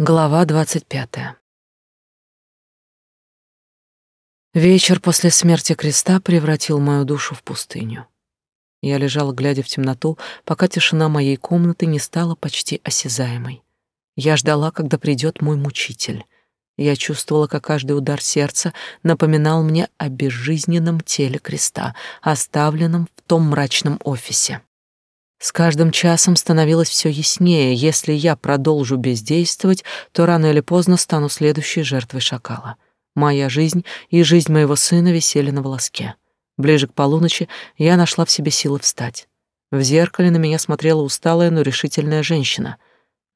Глава двадцать пятая. Вечер после смерти креста превратил мою душу в пустыню. Я лежала, глядя в темноту, пока тишина моей комнаты не стала почти осязаемой. Я ждала, когда придет мой мучитель. Я чувствовала, как каждый удар сердца напоминал мне о безжизненном теле креста, оставленном в том мрачном офисе. С каждым часом становилось все яснее. Если я продолжу бездействовать, то рано или поздно стану следующей жертвой шакала. Моя жизнь и жизнь моего сына висели на волоске. Ближе к полуночи я нашла в себе силы встать. В зеркале на меня смотрела усталая, но решительная женщина.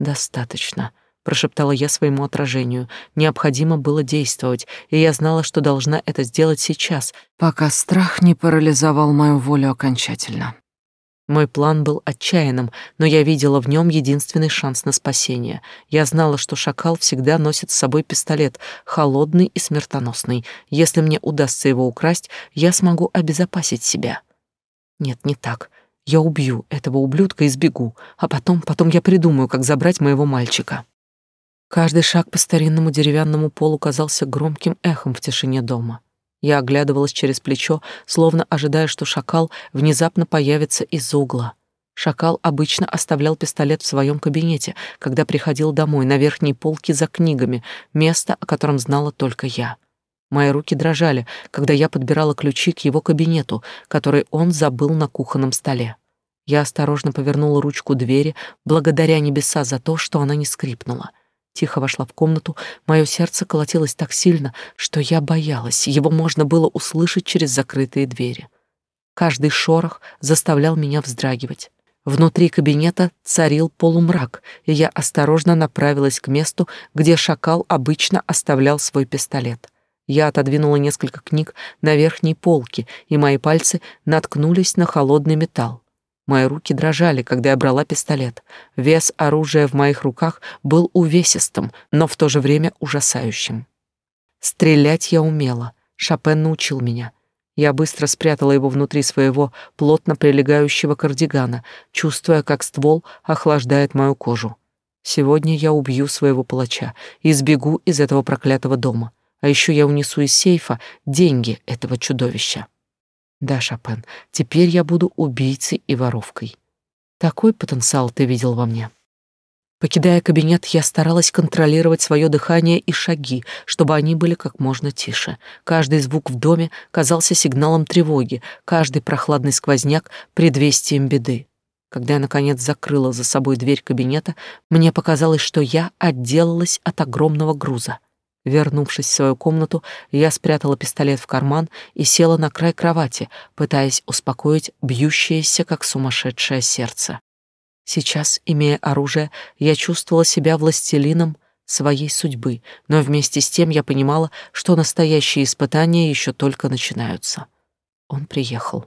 «Достаточно», — прошептала я своему отражению. Необходимо было действовать, и я знала, что должна это сделать сейчас, пока страх не парализовал мою волю окончательно. Мой план был отчаянным, но я видела в нем единственный шанс на спасение. Я знала, что шакал всегда носит с собой пистолет, холодный и смертоносный. Если мне удастся его украсть, я смогу обезопасить себя. Нет, не так. Я убью этого ублюдка и сбегу, а потом, потом я придумаю, как забрать моего мальчика. Каждый шаг по старинному деревянному полу казался громким эхом в тишине дома. Я оглядывалась через плечо, словно ожидая, что шакал внезапно появится из угла. Шакал обычно оставлял пистолет в своем кабинете, когда приходил домой, на верхней полке за книгами, место, о котором знала только я. Мои руки дрожали, когда я подбирала ключи к его кабинету, который он забыл на кухонном столе. Я осторожно повернула ручку двери, благодаря небеса за то, что она не скрипнула — Тихо вошла в комнату, мое сердце колотилось так сильно, что я боялась, его можно было услышать через закрытые двери. Каждый шорох заставлял меня вздрагивать. Внутри кабинета царил полумрак, и я осторожно направилась к месту, где шакал обычно оставлял свой пистолет. Я отодвинула несколько книг на верхней полке, и мои пальцы наткнулись на холодный металл. Мои руки дрожали, когда я брала пистолет. Вес оружия в моих руках был увесистым, но в то же время ужасающим. Стрелять я умела. Шопен научил меня. Я быстро спрятала его внутри своего плотно прилегающего кардигана, чувствуя, как ствол охлаждает мою кожу. Сегодня я убью своего палача и сбегу из этого проклятого дома. А еще я унесу из сейфа деньги этого чудовища. Да, Шопен, теперь я буду убийцей и воровкой. Такой потенциал ты видел во мне. Покидая кабинет, я старалась контролировать свое дыхание и шаги, чтобы они были как можно тише. Каждый звук в доме казался сигналом тревоги, каждый прохладный сквозняк — предвестием беды. Когда я, наконец, закрыла за собой дверь кабинета, мне показалось, что я отделалась от огромного груза — Вернувшись в свою комнату, я спрятала пистолет в карман и села на край кровати, пытаясь успокоить бьющееся, как сумасшедшее сердце. Сейчас, имея оружие, я чувствовала себя властелином своей судьбы, но вместе с тем я понимала, что настоящие испытания еще только начинаются. Он приехал.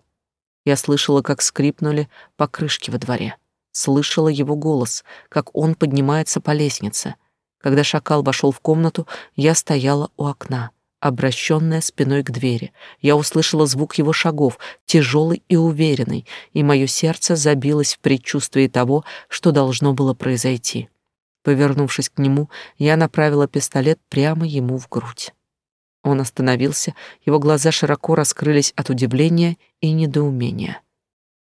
Я слышала, как скрипнули покрышки во дворе. Слышала его голос, как он поднимается по лестнице — когда шакал вошел в комнату, я стояла у окна, обращенная спиной к двери. Я услышала звук его шагов, тяжелый и уверенный, и мое сердце забилось в предчувствии того, что должно было произойти. Повернувшись к нему, я направила пистолет прямо ему в грудь. Он остановился, его глаза широко раскрылись от удивления и недоумения.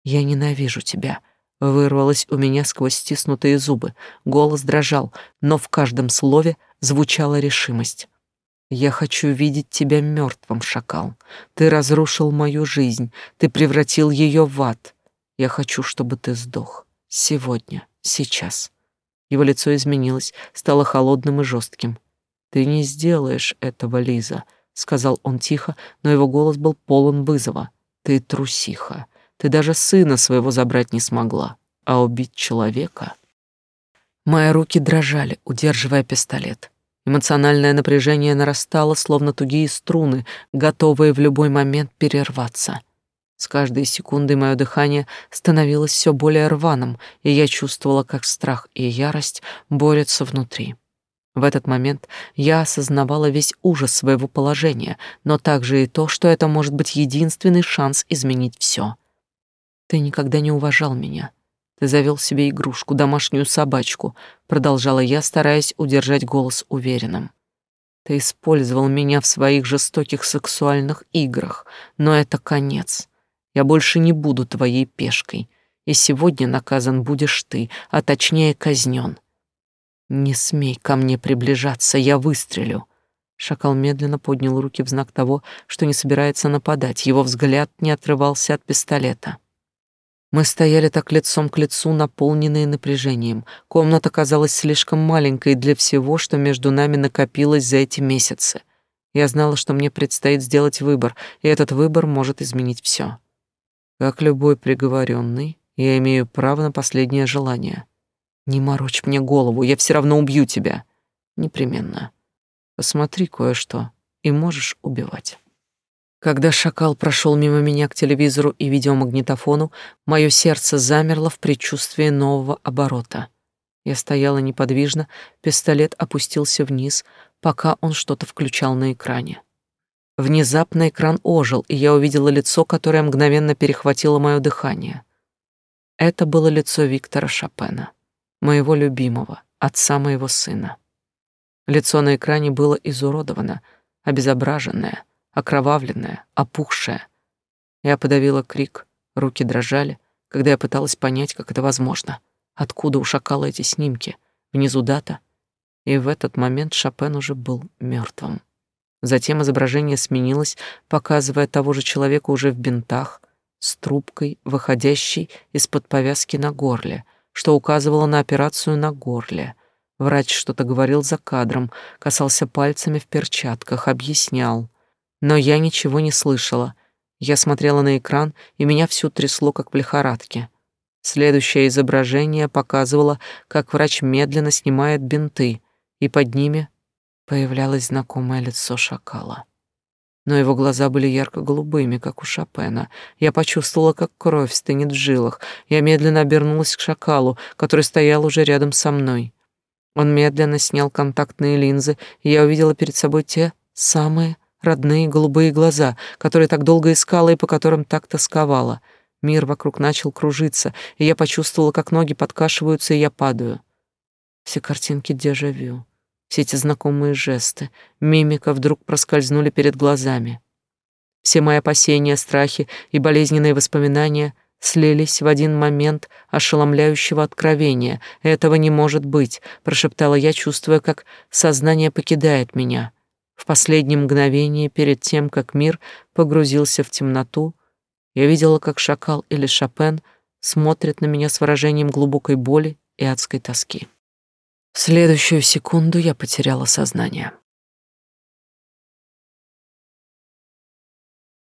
«Я ненавижу тебя», Вырвалось у меня сквозь стиснутые зубы. Голос дрожал, но в каждом слове звучала решимость. «Я хочу видеть тебя мертвым, шакал. Ты разрушил мою жизнь, ты превратил ее в ад. Я хочу, чтобы ты сдох. Сегодня, сейчас». Его лицо изменилось, стало холодным и жестким. «Ты не сделаешь этого, Лиза», — сказал он тихо, но его голос был полон вызова. «Ты трусиха. Ты даже сына своего забрать не смогла, а убить человека... Мои руки дрожали, удерживая пистолет. Эмоциональное напряжение нарастало, словно тугие струны, готовые в любой момент перерваться. С каждой секундой мое дыхание становилось все более рваным, и я чувствовала, как страх и ярость борются внутри. В этот момент я осознавала весь ужас своего положения, но также и то, что это может быть единственный шанс изменить все. Ты никогда не уважал меня. Ты завел себе игрушку, домашнюю собачку, продолжала я, стараясь удержать голос уверенным. Ты использовал меня в своих жестоких сексуальных играх, но это конец. Я больше не буду твоей пешкой, и сегодня наказан будешь ты, а точнее казнен. Не смей ко мне приближаться, я выстрелю. Шакал медленно поднял руки в знак того, что не собирается нападать. Его взгляд не отрывался от пистолета. Мы стояли так лицом к лицу, наполненные напряжением. Комната казалась слишком маленькой для всего, что между нами накопилось за эти месяцы. Я знала, что мне предстоит сделать выбор, и этот выбор может изменить все. Как любой приговоренный, я имею право на последнее желание. Не морочь мне голову, я все равно убью тебя. Непременно. Посмотри кое-что, и можешь убивать. Когда шакал прошел мимо меня к телевизору и видеомагнитофону, мое сердце замерло в предчувствии нового оборота. Я стояла неподвижно, пистолет опустился вниз, пока он что-то включал на экране. Внезапно экран ожил, и я увидела лицо, которое мгновенно перехватило мое дыхание. Это было лицо Виктора Шопена, моего любимого, отца моего сына. Лицо на экране было изуродовано, обезображенное — окровавленная, опухшая. Я подавила крик, руки дрожали, когда я пыталась понять, как это возможно. Откуда у шакала эти снимки? Внизу дата. И в этот момент Шопен уже был мертвым. Затем изображение сменилось, показывая того же человека уже в бинтах, с трубкой, выходящей из-под повязки на горле, что указывало на операцию на горле. Врач что-то говорил за кадром, касался пальцами в перчатках, объяснял. Но я ничего не слышала. Я смотрела на экран, и меня всю трясло, как в лихорадке. Следующее изображение показывало, как врач медленно снимает бинты, и под ними появлялось знакомое лицо шакала. Но его глаза были ярко-голубыми, как у Шопена. Я почувствовала, как кровь стынет в жилах. Я медленно обернулась к шакалу, который стоял уже рядом со мной. Он медленно снял контактные линзы, и я увидела перед собой те самые родные голубые глаза, которые так долго искала и по которым так тосковала. Мир вокруг начал кружиться, и я почувствовала, как ноги подкашиваются, и я падаю. Все картинки дежавю, все эти знакомые жесты, мимика вдруг проскользнули перед глазами. Все мои опасения, страхи и болезненные воспоминания слились в один момент ошеломляющего откровения. «Этого не может быть», — прошептала я, чувствуя, как сознание покидает меня — в последнее мгновение перед тем, как мир погрузился в темноту, я видела, как шакал или Шопен смотрят на меня с выражением глубокой боли и адской тоски. В следующую секунду я потеряла сознание.